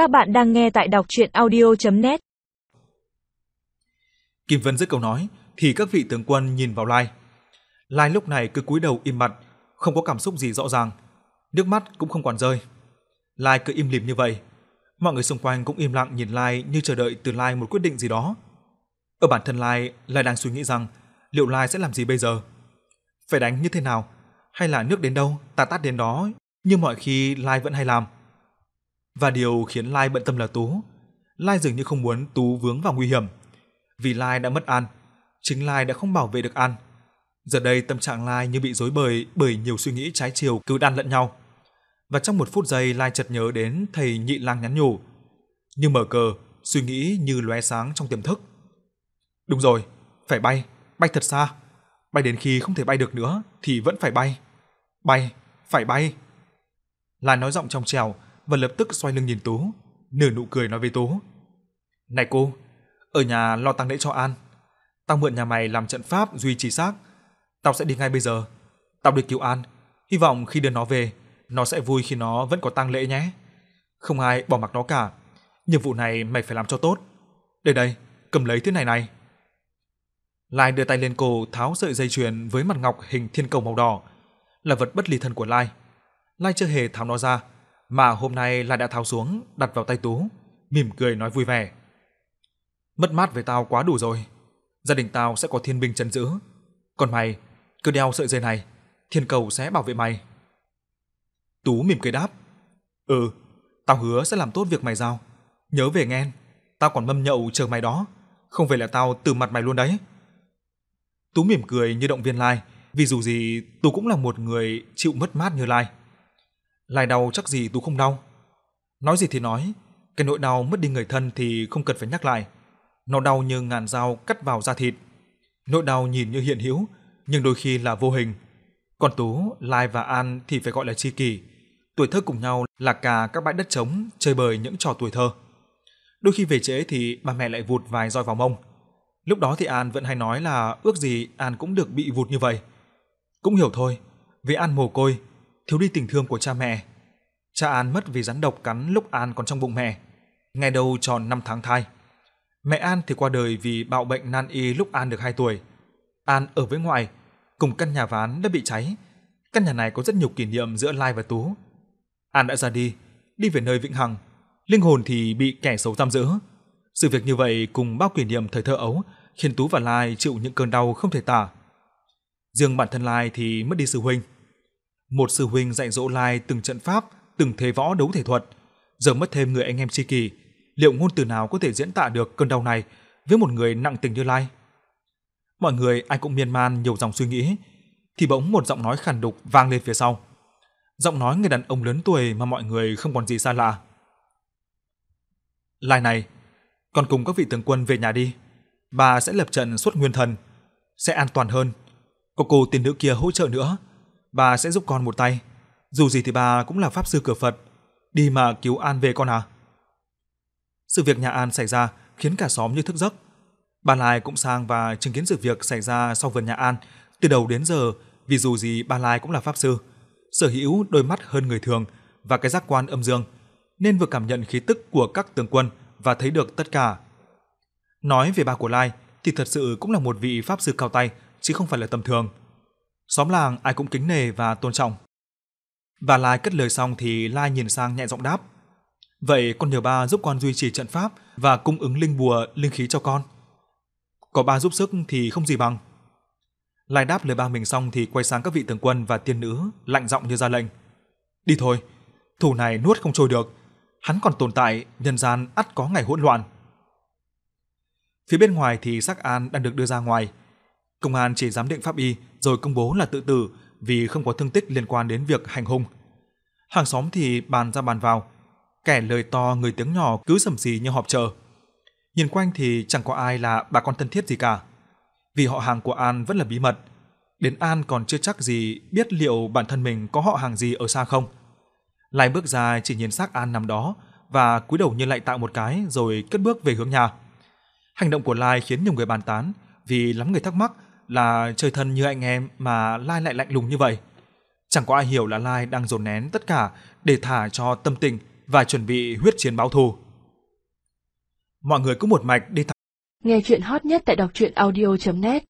Các bạn đang nghe tại đọc chuyện audio.net Kim Vân dứt câu nói thì các vị tướng quân nhìn vào Lai. Lai lúc này cứ cúi đầu im mặt, không có cảm xúc gì rõ ràng, nước mắt cũng không còn rơi. Lai cứ im lìm như vậy, mọi người xung quanh cũng im lặng nhìn Lai như chờ đợi từ Lai một quyết định gì đó. Ở bản thân Lai, Lai đang suy nghĩ rằng liệu Lai sẽ làm gì bây giờ? Phải đánh như thế nào? Hay là nước đến đâu, ta tát đến đó, như mọi khi Lai vẫn hay làm. Và điều khiến Lai bận tâm là Tú. Lai dường như không muốn Tú vướng vào nguy hiểm. Vì Lai đã mất An, chính Lai đã không bảo vệ được An. Giờ đây tâm trạng Lai như bị rối bời bởi nhiều suy nghĩ trái chiều cứ đan lẫn nhau. Và trong một phút giây Lai chợt nhớ đến thầy nhị lang nhắn nhủ. Như mở cờ, suy nghĩ như lóe sáng trong tiềm thức. Đúng rồi, phải bay, bay thật xa. Bay đến khi không thể bay được nữa thì vẫn phải bay. Bay, phải bay. Lai nói giọng trong trèo và lập tức xoay lưng nhìn Tú, nở nụ cười nói với Tú. Này cô, ở nhà lo tang lễ cho An. Tao mượn nhà mày làm trận pháp duy trì xác. Tao sẽ đi ngay bây giờ. Tao đi cứu An. Hy vọng khi đưa nó về, nó sẽ vui khi nó vẫn có tang lễ nhé. Không ai bỏ mặc nó cả. Nhiệm vụ này mày phải làm cho tốt. Đây đây, cầm lấy thứ này này. Lai đưa tay lên cổ tháo sợi dây chuyền với mặt ngọc hình thiên cầu màu đỏ, là vật bất ly thân của Lai. Lai chưa hề tháo nó ra, mà hôm nay lại đã tháo xuống, đặt vào tay Tú, mỉm cười nói vui vẻ. Mất mát với tao quá đủ rồi, gia đình tao sẽ có thiên binh trấn giữ, còn mày cứ đeo sợi dây này, thiên cầu sẽ bảo vệ mày. Tú mỉm cười đáp, ừ, tao hứa sẽ làm tốt việc mày giao, nhớ về nghe, tao còn mâm nhậu chờ mày đó, không phải là tao từ mặt mày luôn đấy. Tú mỉm cười như động viên Lai, vì dù gì Tú cũng là một người chịu mất mát như Lai lại đau chắc gì Tú không đau. Nói gì thì nói, cái nỗi đau mất đi người thân thì không cần phải nhắc lại. Nó đau như ngàn dao cắt vào da thịt. Nỗi đau nhìn như hiện hữu, nhưng đôi khi là vô hình. Còn Tú, Lai và An thì phải gọi là tri kỷ. Tuổi thơ cùng nhau là cả các bãi đất trống chơi bời những trò tuổi thơ. Đôi khi về trễ thì ba mẹ lại vụt vài roi vào mông. Lúc đó thì An vẫn hay nói là ước gì An cũng được bị vụt như vậy. Cũng hiểu thôi, vì An mồ côi, thiếu đi tình thương của cha mẹ. Cha An mất vì rắn độc cắn lúc An còn trong bụng mẹ, ngày đầu tròn 5 tháng thai. Mẹ An thì qua đời vì bạo bệnh nan y lúc An được 2 tuổi. An ở với ngoại, cùng căn nhà ván đã bị cháy. Căn nhà này có rất nhiều kỷ niệm giữa Lai và Tú. An đã ra đi, đi về nơi vĩnh hằng. Linh hồn thì bị kẻ xấu giam giữ. Sự việc như vậy cùng bao kỷ niệm thời thơ ấu khiến Tú và Lai chịu những cơn đau không thể tả. Riêng bản thân Lai thì mất đi sư huynh. Một sư huynh dạy dỗ Lai từng trận pháp, từng thế võ đấu thể thuật, giờ mất thêm người anh em tri kỷ, liệu ngôn từ nào có thể diễn tả được cơn đau này với một người nặng tình như Lai? Mọi người ai cũng miên man nhiều dòng suy nghĩ, thì bỗng một giọng nói khàn đục vang lên phía sau. Giọng nói người đàn ông lớn tuổi mà mọi người không còn gì xa lạ. Lai này, con cùng các vị tướng quân về nhà đi. Bà sẽ lập trận xuất nguyên thần, sẽ an toàn hơn. Có cô tiền nữ kia hỗ trợ nữa, bà sẽ giúp con một tay. Dù gì thì bà cũng là pháp sư cửa Phật, đi mà cứu An về con à. Sự việc nhà An xảy ra khiến cả xóm như thức giấc. Bà Lai cũng sang và chứng kiến sự việc xảy ra sau vườn nhà An từ đầu đến giờ vì dù gì bà Lai cũng là pháp sư, sở hữu đôi mắt hơn người thường và cái giác quan âm dương, nên vừa cảm nhận khí tức của các tướng quân và thấy được tất cả. Nói về bà của Lai thì thật sự cũng là một vị pháp sư cao tay chứ không phải là tầm thường. Xóm làng ai cũng kính nể và tôn trọng. Và Lai cất lời xong thì Lai nhìn sang nhẹ giọng đáp. Vậy con nhờ ba giúp con duy trì trận pháp và cung ứng linh bùa, linh khí cho con. Có ba giúp sức thì không gì bằng. Lai đáp lời ba mình xong thì quay sang các vị tướng quân và tiên nữ, lạnh giọng như ra lệnh. Đi thôi, thủ này nuốt không trôi được. Hắn còn tồn tại, nhân gian ắt có ngày hỗn loạn. Phía bên ngoài thì xác An đang được đưa ra ngoài. Công an chỉ giám định pháp y rồi công bố là tự tử vì không có thương tích liên quan đến việc hành hung. Hàng xóm thì bàn ra bàn vào, kẻ lời to người tiếng nhỏ cứ sầm xì như họp chợ. Nhìn quanh thì chẳng có ai là bà con thân thiết gì cả. Vì họ hàng của An vẫn là bí mật. Đến An còn chưa chắc gì biết liệu bản thân mình có họ hàng gì ở xa không. Lai bước ra chỉ nhìn xác An nằm đó và cúi đầu như lại tạo một cái rồi cất bước về hướng nhà. Hành động của Lai khiến nhiều người bàn tán vì lắm người thắc mắc là chơi thân như anh em mà Lai lại lạnh lùng như vậy. Chẳng có ai hiểu là Lai đang dồn nén tất cả để thả cho tâm tình và chuẩn bị huyết chiến báo thù. Mọi người cứ một mạch đi Nghe chuyện hot nhất tại đọc truyện audio.net